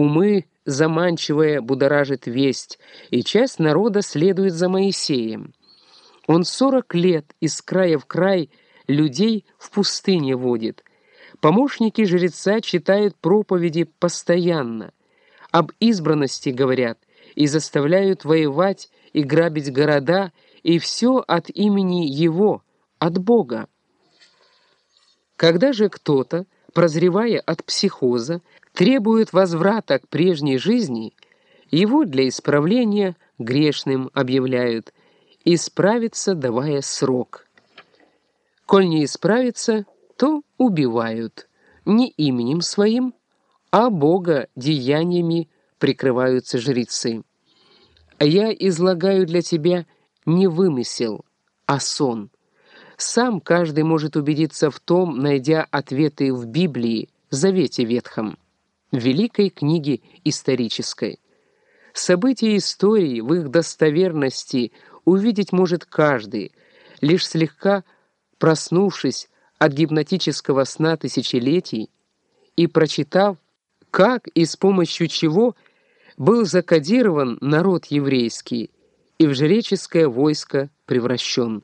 Умы заманчивая будоражит весть, и часть народа следует за Моисеем. Он сорок лет из края в край людей в пустыне водит. Помощники жреца читают проповеди постоянно. Об избранности говорят и заставляют воевать и грабить города, и все от имени Его, от Бога. Когда же кто-то, прозревая от психоза, требует возврата к прежней жизни, его для исправления грешным объявляют, исправиться давая срок. Коль не исправится, то убивают, не именем своим, а Бога деяниями прикрываются жрецы. А я излагаю для тебя не вымысел, а сон. Сам каждый может убедиться в том, найдя ответы в Библии, Завете Ветхом великой книги исторической. События истории в их достоверности увидеть может каждый, лишь слегка проснувшись от гипнотического сна тысячелетий и прочитав, как и с помощью чего был закодирован народ еврейский и в жреческое войско превращен.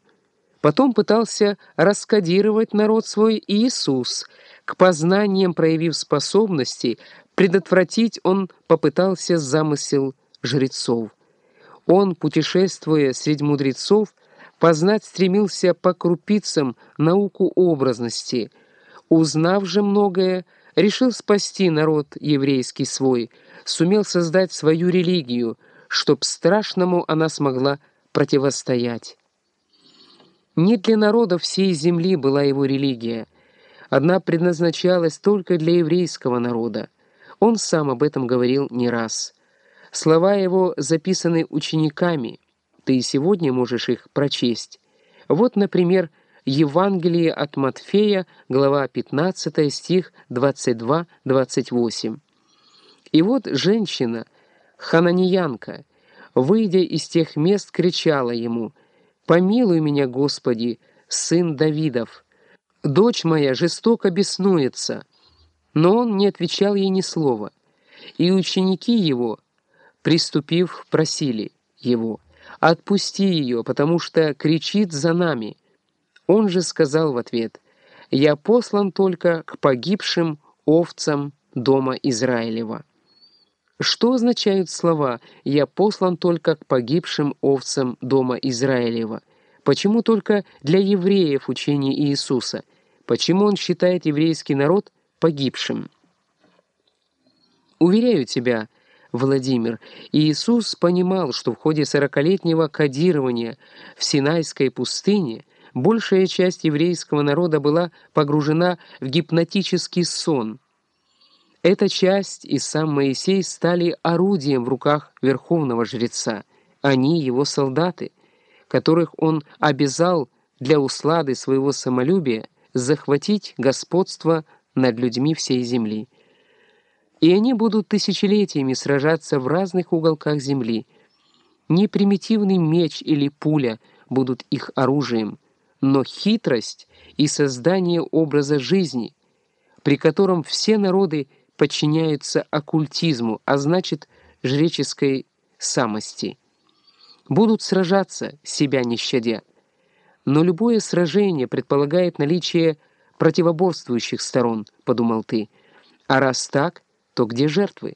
Потом пытался раскодировать народ свой Иисус, к познаниям проявив способности, предотвратить он попытался замысел жрецов. Он, путешествуя среди мудрецов, познать стремился по крупицам науку образности. Узнав же многое, решил спасти народ еврейский свой, сумел создать свою религию, чтоб страшному она смогла противостоять. Не для народов всей земли была его религия. Одна предназначалась только для еврейского народа. Он сам об этом говорил не раз. Слова его записаны учениками. Ты и сегодня можешь их прочесть. Вот, например, Евангелие от Матфея, глава 15, стих 22-28. И вот женщина, хананиянка, выйдя из тех мест, кричала ему — «Помилуй меня, Господи, сын Давидов! Дочь моя жестоко беснуется!» Но он не отвечал ей ни слова, и ученики его, приступив, просили его, «Отпусти ее, потому что кричит за нами». Он же сказал в ответ, «Я послан только к погибшим овцам дома Израилева». Что означают слова «я послан только к погибшим овцам дома Израилева»? Почему только для евреев учение Иисуса? Почему он считает еврейский народ погибшим? Уверяю тебя, Владимир, Иисус понимал, что в ходе сорокалетнего кодирования в Синайской пустыне большая часть еврейского народа была погружена в гипнотический сон – эта часть и сам Моисей стали орудием в руках верховного жреца. Они его солдаты, которых он обязал для услады своего самолюбия захватить господство над людьми всей земли. И они будут тысячелетиями сражаться в разных уголках земли. Не примитивный меч или пуля будут их оружием, но хитрость и создание образа жизни, при котором все народы подчиняются оккультизму, а значит, жреческой самости. Будут сражаться, себя не щадя. Но любое сражение предполагает наличие противоборствующих сторон, подумал ты. А раз так, то где жертвы?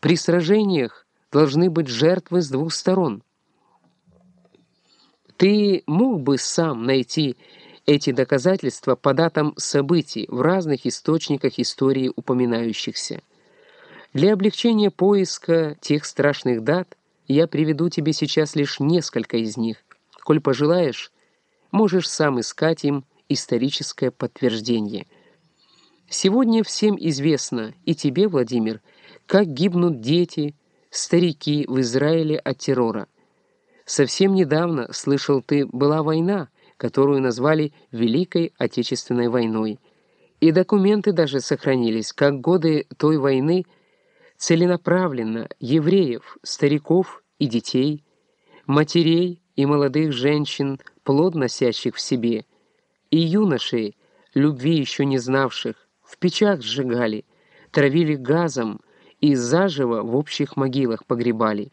При сражениях должны быть жертвы с двух сторон. Ты мог бы сам найти эти доказательства по датам событий в разных источниках истории упоминающихся. Для облегчения поиска тех страшных дат я приведу тебе сейчас лишь несколько из них. Коль пожелаешь, можешь сам искать им историческое подтверждение. Сегодня всем известно, и тебе, Владимир, как гибнут дети, старики в Израиле от террора. Совсем недавно, слышал ты, была война, которую назвали Великой Отечественной войной. И документы даже сохранились, как годы той войны целенаправленно евреев, стариков и детей, матерей и молодых женщин, плод носящих в себе, и юношей, любви еще не знавших, в печах сжигали, травили газом и заживо в общих могилах погребали.